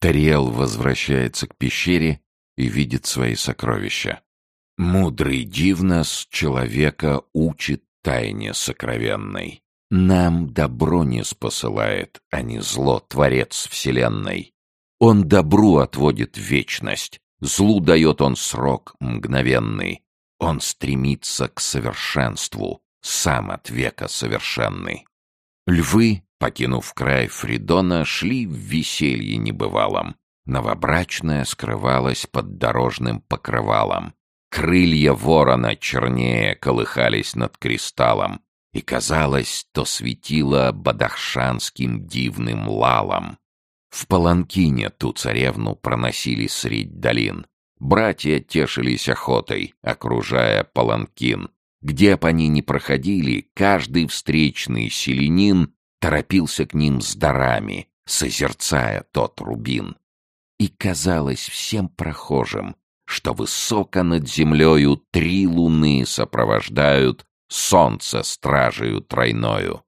Тариэл возвращается к пещере и видит свои сокровища. Мудрый Дивнос человека учит тайне сокровенной. Нам добро не спосылает, а не зло, Творец Вселенной. Он добру отводит вечность, злу дает он срок мгновенный. Он стремится к совершенству, сам от века совершенный. Львы, покинув край Фридона, шли в веселье небывалом. Новобрачная скрывалась под дорожным покрывалом. Крылья ворона чернее колыхались над кристаллом, и, казалось, то светило бадахшанским дивным лалом. В паланкине ту царевну проносили средь долин. Братья тешились охотой, окружая паланкин. Где б они ни проходили, каждый встречный селенин торопился к ним с дарами, созерцая тот рубин. И казалось всем прохожим, что высоко над землею три луны сопровождают солнце стражею тройною.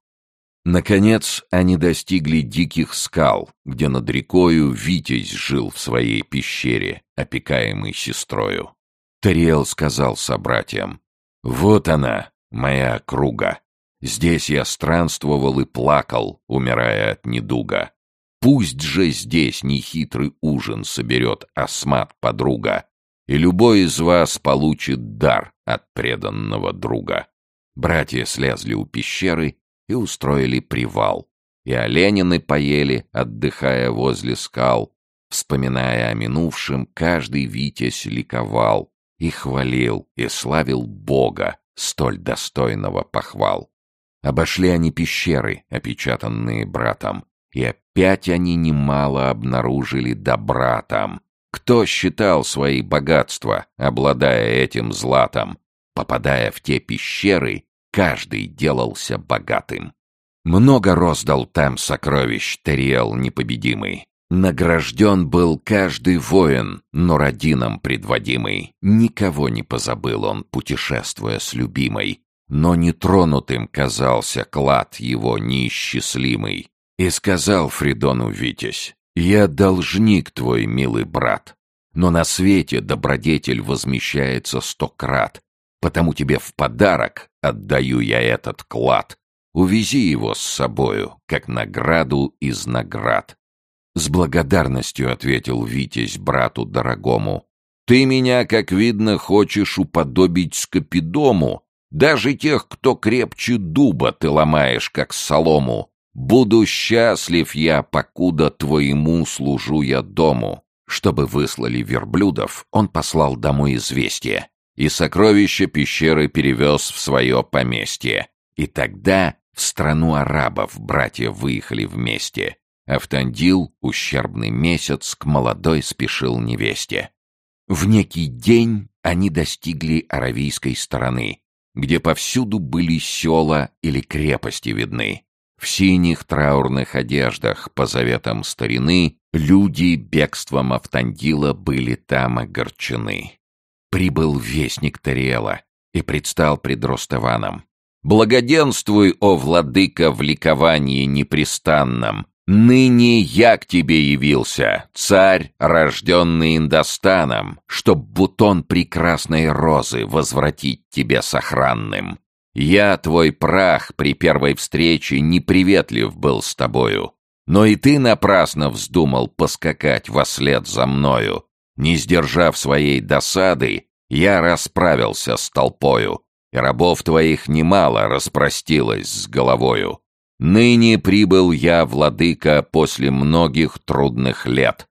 Наконец они достигли диких скал, где над рекою Витязь жил в своей пещере, опекаемый сестрою. Тариэл сказал собратьям, «Вот она, моя округа. Здесь я странствовал и плакал, умирая от недуга. Пусть же здесь нехитрый ужин соберет осмат подруга, и любой из вас получит дар от преданного друга». Братья слезли у пещеры и устроили привал. И оленины поели, отдыхая возле скал. Вспоминая о минувшем, каждый витязь ликовал и хвалил, и славил Бога, столь достойного похвал. Обошли они пещеры, опечатанные братом, и опять они немало обнаружили добра там. Кто считал свои богатства, обладая этим златом? Попадая в те пещеры, каждый делался богатым. Много роздал там сокровищ Териэл непобедимый. Награжден был каждый воин, но родином предводимый. Никого не позабыл он, путешествуя с любимой. Но нетронутым казался клад его неисчислимый. И сказал Фридону Витязь, «Я должник твой, милый брат, но на свете добродетель возмещается сто крат, потому тебе в подарок отдаю я этот клад. Увези его с собою, как награду из наград. С благодарностью ответил Витязь брату дорогому. Ты меня, как видно, хочешь уподобить скопидому. Даже тех, кто крепче дуба, ты ломаешь, как солому. Буду счастлив я, покуда твоему служу я дому. Чтобы выслали верблюдов, он послал домой известие и сокровища пещеры перевез в свое поместье. И тогда в страну арабов братья выехали вместе. Автандил, ущербный месяц, к молодой спешил невесте. В некий день они достигли аравийской стороны, где повсюду были села или крепости видны. В синих траурных одеждах, по заветам старины, люди бегством Автандила были там огорчены прибыл вестник Тариэла и предстал пред Ростованом. «Благоденствуй, о владыка, в ликовании непрестанном! Ныне я к тебе явился, царь, рожденный Индостаном, чтоб бутон прекрасной розы возвратить тебе сохранным. Я, твой прах, при первой встрече неприветлив был с тобою, но и ты напрасно вздумал поскакать во след за мною, не сдержав своей досады, я расправился с толпою, и рабов твоих немало распростилось с головою. Ныне прибыл я, владыка, после многих трудных лет,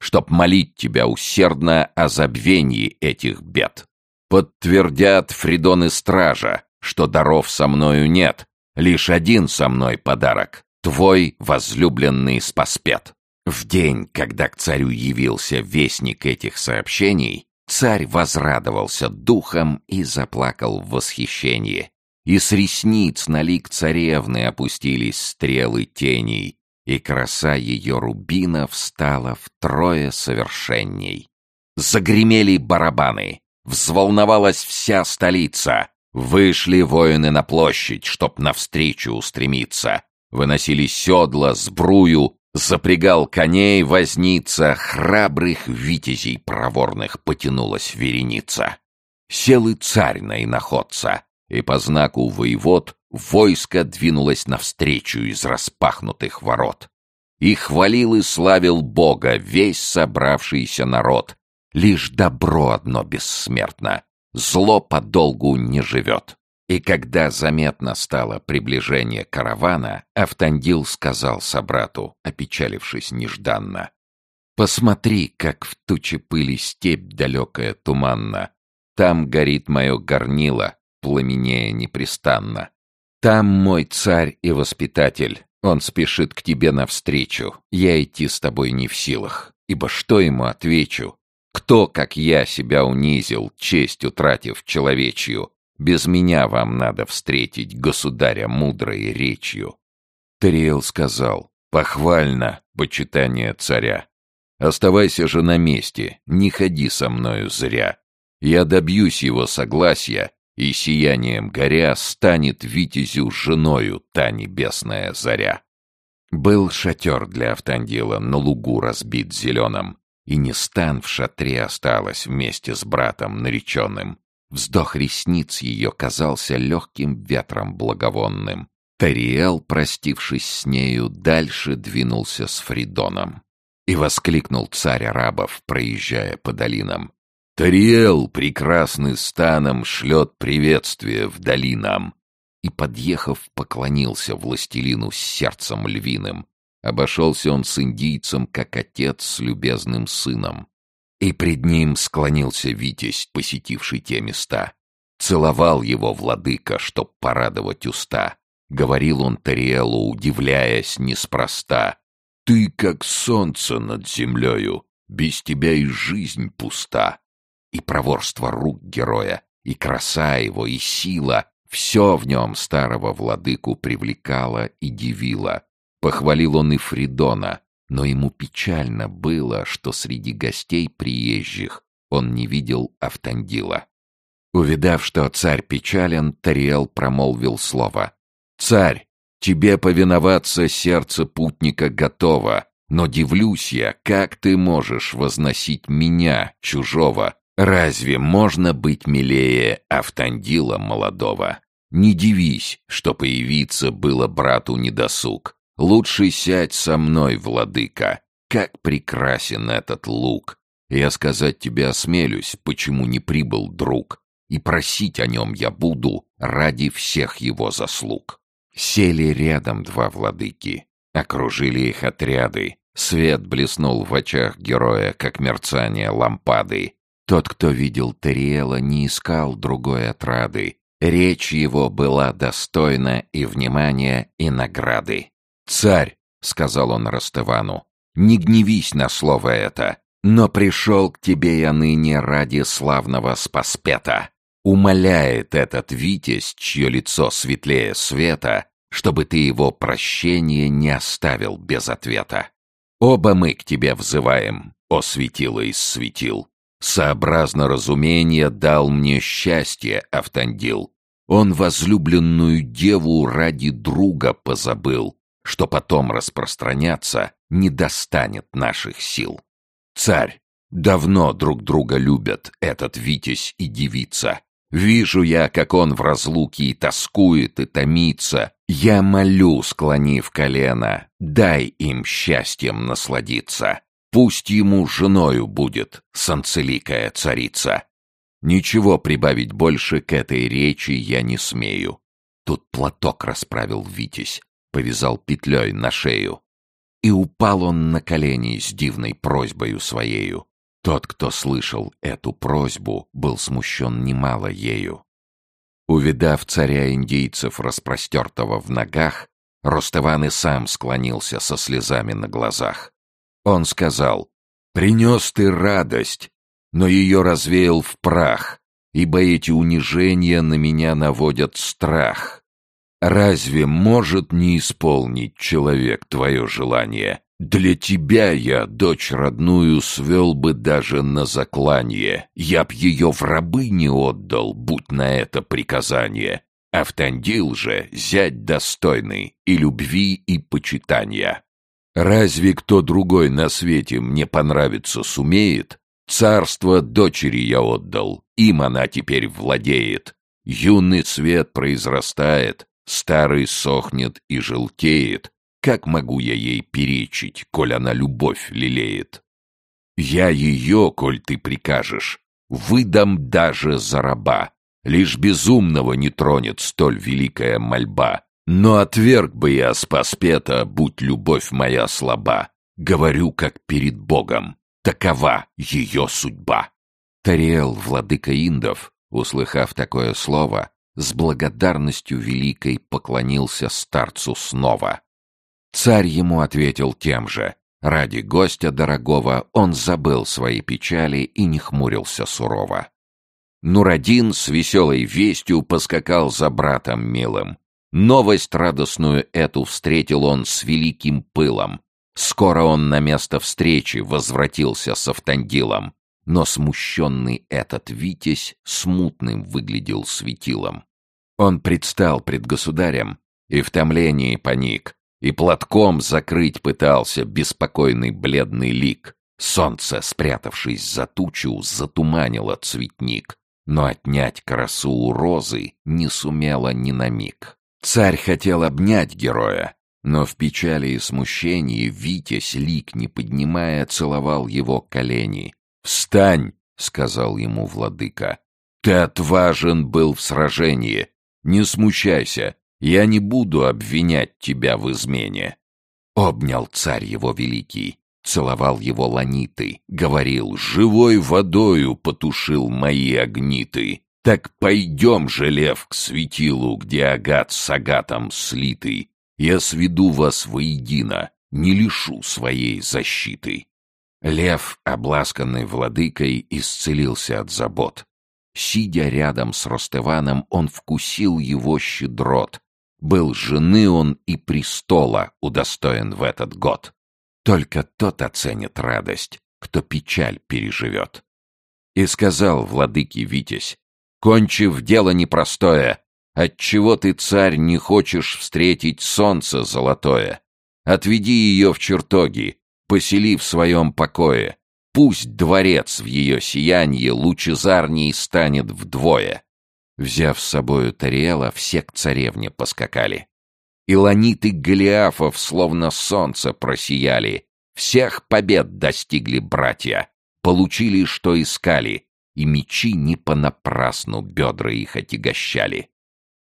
чтоб молить тебя усердно о забвении этих бед. Подтвердят Фридон и Стража, что даров со мною нет, лишь один со мной подарок — твой возлюбленный спаспет. В день, когда к царю явился вестник этих сообщений, царь возрадовался духом и заплакал в восхищении. И с ресниц на лик царевны опустились стрелы теней, и краса ее рубинов стала втрое совершенней. Загремели барабаны, взволновалась вся столица, вышли воины на площадь, чтоб навстречу устремиться, выносили седла, сбрую, Запрягал коней возница, храбрых витязей проворных потянулась вереница. Сел и царь на иноходца, и по знаку воевод войско двинулось навстречу из распахнутых ворот. И хвалил и славил Бога весь собравшийся народ. Лишь добро одно бессмертно, зло подолгу не живет. И когда заметно стало приближение каравана, Автандил сказал собрату, опечалившись нежданно. «Посмотри, как в туче пыли степь далекая туманна. Там горит мое горнило, пламенея непрестанно. Там мой царь и воспитатель, он спешит к тебе навстречу. Я идти с тобой не в силах, ибо что ему отвечу? Кто, как я, себя унизил, честь утратив человечью, без меня вам надо встретить государя мудрой речью. Тариэл сказал, похвально, почитание царя. Оставайся же на месте, не ходи со мною зря. Я добьюсь его согласия, и сиянием горя станет витязю женою та небесная заря. Был шатер для Автандила на лугу разбит зеленым, и не стан в шатре осталось вместе с братом нареченным. Вздох ресниц ее казался легким ветром благовонным. Тариэл, простившись с нею, дальше двинулся с Фридоном. И воскликнул царь арабов, проезжая по долинам. «Тариэл, прекрасный станом, шлет приветствие в долинам!» И, подъехав, поклонился властелину с сердцем львиным. Обошелся он с индийцем, как отец с любезным сыном. И пред ним склонился Витязь, посетивший те места. Целовал его владыка, чтоб порадовать уста. Говорил он Тариэлу, удивляясь неспроста. «Ты, как солнце над землею, без тебя и жизнь пуста». И проворство рук героя, и краса его, и сила — все в нем старого владыку привлекало и дивило. Похвалил он и Фридона, но ему печально было, что среди гостей приезжих он не видел Автандила. Увидав, что царь печален, Тариэл промолвил слово. «Царь, тебе повиноваться сердце путника готово, но дивлюсь я, как ты можешь возносить меня, чужого? Разве можно быть милее Автандила молодого? Не дивись, что появиться было брату недосуг. Лучше сядь со мной, владыка. Как прекрасен этот лук. Я сказать тебе осмелюсь, почему не прибыл друг. И просить о нем я буду ради всех его заслуг. Сели рядом два владыки. Окружили их отряды. Свет блеснул в очах героя, как мерцание лампады. Тот, кто видел Териэла, не искал другой отрады. Речь его была достойна и внимания, и награды. «Царь», — сказал он Растывану, — «не гневись на слово это, но пришел к тебе я ныне ради славного спаспета. Умоляет этот Витязь, чье лицо светлее света, чтобы ты его прощение не оставил без ответа. Оба мы к тебе взываем, о светило из светил. Сообразно разумения дал мне счастье, Автандил. Он возлюбленную деву ради друга позабыл, что потом распространяться не достанет наших сил. Царь, давно друг друга любят этот Витязь и девица. Вижу я, как он в разлуке и тоскует, и томится. Я молю, склонив колено, дай им счастьем насладиться. Пусть ему женою будет санцеликая царица. Ничего прибавить больше к этой речи я не смею. Тут платок расправил Витязь, повязал петлей на шею. И упал он на колени с дивной просьбою своею. Тот, кто слышал эту просьбу, был смущен немало ею. Увидав царя индейцев, распростертого в ногах, Ростован и сам склонился со слезами на глазах. Он сказал, «Принес ты радость, но ее развеял в прах, ибо эти унижения на меня наводят страх. Разве может не исполнить человек твое желание? Для тебя я, дочь родную, свел бы даже на заклание. Я б ее в рабы не отдал, будь на это приказание. Автандил же зять достойный и любви, и почитания. Разве кто другой на свете мне понравиться сумеет? Царство дочери я отдал, им она теперь владеет. Юный цвет произрастает, старый сохнет и желтеет. Как могу я ей перечить, коль она любовь лелеет? Я ее, коль ты прикажешь, выдам даже за раба. Лишь безумного не тронет столь великая мольба. Но отверг бы я спаспета, будь любовь моя слаба. Говорю, как перед Богом. Такова ее судьба. Тариэл, владыка индов, услыхав такое слово, с благодарностью великой поклонился старцу снова. Царь ему ответил тем же. Ради гостя дорогого он забыл свои печали и не хмурился сурово. Нурадин с веселой вестью поскакал за братом милым. Новость радостную эту встретил он с великим пылом. Скоро он на место встречи возвратился с Автандилом, но смущенный этот Витязь смутным выглядел светилом. Он предстал пред государем и в томлении паник, и платком закрыть пытался беспокойный бледный лик. Солнце, спрятавшись за тучу, затуманило цветник, но отнять красу у розы не сумело ни на миг. Царь хотел обнять героя, но в печали и смущении Витязь, лик не поднимая, целовал его колени. «Встань!» — сказал ему владыка. «Ты отважен был в сражении. Не смущайся, я не буду обвинять тебя в измене». Обнял царь его великий, целовал его ланиты, говорил, «Живой водою потушил мои огниты. Так пойдем же, лев, к светилу, где агат с агатом слитый, я сведу вас воедино, не лишу своей защиты. Лев, обласканный владыкой, исцелился от забот. Сидя рядом с Ростываном, он вкусил его щедрот. Был жены он и престола удостоен в этот год. Только тот оценит радость, кто печаль переживет. И сказал владыке Витязь, кончив дело непростое, Отчего ты, царь, не хочешь встретить солнце золотое? Отведи ее в чертоги, посели в своем покое. Пусть дворец в ее сиянье лучезарней станет вдвое. Взяв с собою Тариэла, все к царевне поскакали. Илониты Голиафов словно солнце просияли. Всех побед достигли братья. Получили, что искали, и мечи не понапрасну бедра их отягощали.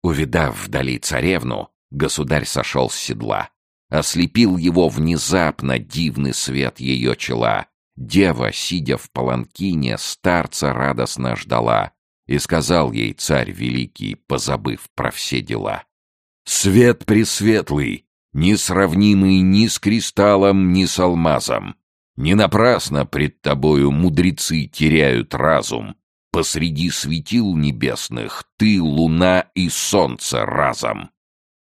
Увидав вдали царевну, государь сошел с седла. Ослепил его внезапно дивный свет ее чела. Дева, сидя в паланкине, старца радостно ждала. И сказал ей царь великий, позабыв про все дела. «Свет пресветлый, несравнимый ни с кристаллом, ни с алмазом. Не напрасно пред тобою мудрецы теряют разум. Посреди светил небесных ты, луна и солнце разом.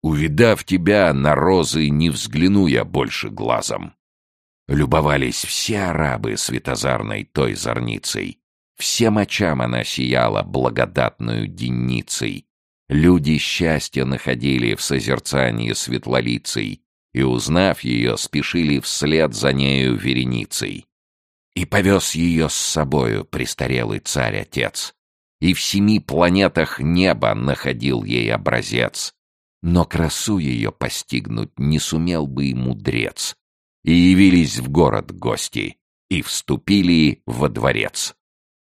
Увидав тебя, на розы не взгляну я больше глазом. Любовались все арабы светозарной той зорницей. Всем очам она сияла благодатную денницей. Люди счастья находили в созерцании светлолицей, и, узнав ее, спешили вслед за нею вереницей. И повез ее с собою престарелый царь-отец. И в семи планетах неба находил ей образец. Но красу ее постигнуть не сумел бы и мудрец. И явились в город гости, и вступили во дворец.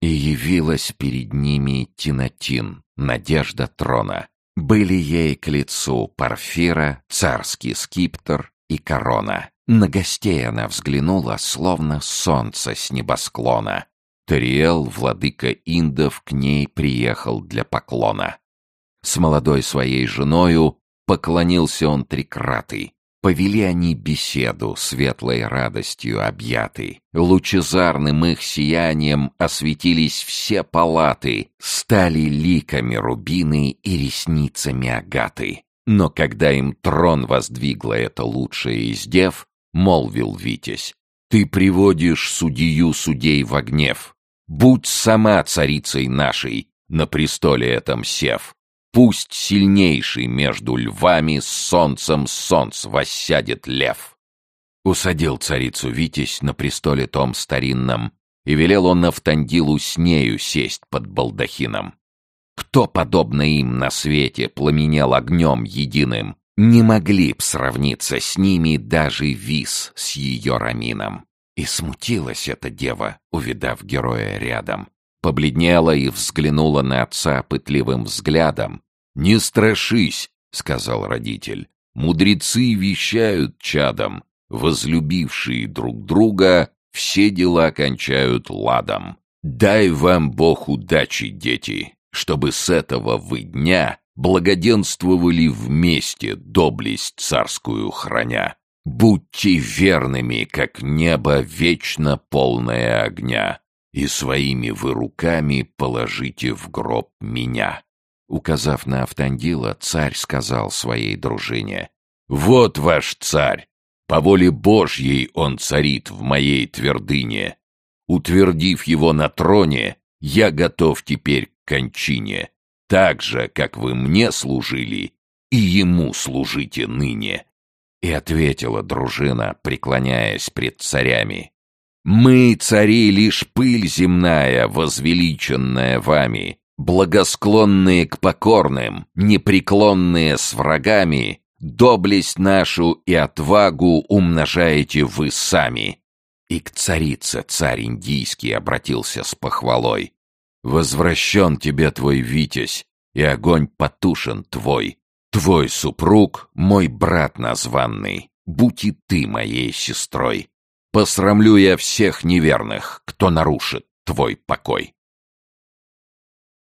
И явилась перед ними Тинатин, надежда трона. Были ей к лицу Парфира, царский скиптор и корона. На гостей она взглянула, словно солнце с небосклона. Тариэл, владыка индов, к ней приехал для поклона. С молодой своей женою поклонился он трикратый. Повели они беседу, светлой радостью объяты. Лучезарным их сиянием осветились все палаты, стали ликами рубины и ресницами агаты. Но когда им трон воздвигла эта лучшая из дев, — молвил Витязь. «Ты приводишь судью судей во гнев. Будь сама царицей нашей, на престоле этом сев. Пусть сильнейший между львами с солнцем солнц воссядет лев». Усадил царицу Витязь на престоле том старинном, и велел он Автандилу с нею сесть под балдахином. Кто, подобно им на свете, пламенел огнем единым, не могли б сравниться с ними даже вис с ее рамином. И смутилась эта дева, увидав героя рядом. Побледнела и взглянула на отца пытливым взглядом. «Не страшись», — сказал родитель, — «мудрецы вещают чадом, возлюбившие друг друга, все дела кончают ладом. Дай вам Бог удачи, дети, чтобы с этого вы дня благоденствовали вместе, доблесть царскую храня. Будьте верными, как небо вечно полное огня, и своими вы руками положите в гроб меня». Указав на Автандила, царь сказал своей дружине, «Вот ваш царь! По воле Божьей он царит в моей твердыне. Утвердив его на троне, я готов теперь к кончине, так же, как вы мне служили, и ему служите ныне». И ответила дружина, преклоняясь пред царями. «Мы, цари, лишь пыль земная, возвеличенная вами, благосклонные к покорным, непреклонные с врагами, доблесть нашу и отвагу умножаете вы сами». И к царице царь индийский обратился с похвалой. «Возвращен тебе твой Витязь, и огонь потушен твой. Твой супруг — мой брат названный, будь и ты моей сестрой. Посрамлю я всех неверных, кто нарушит твой покой».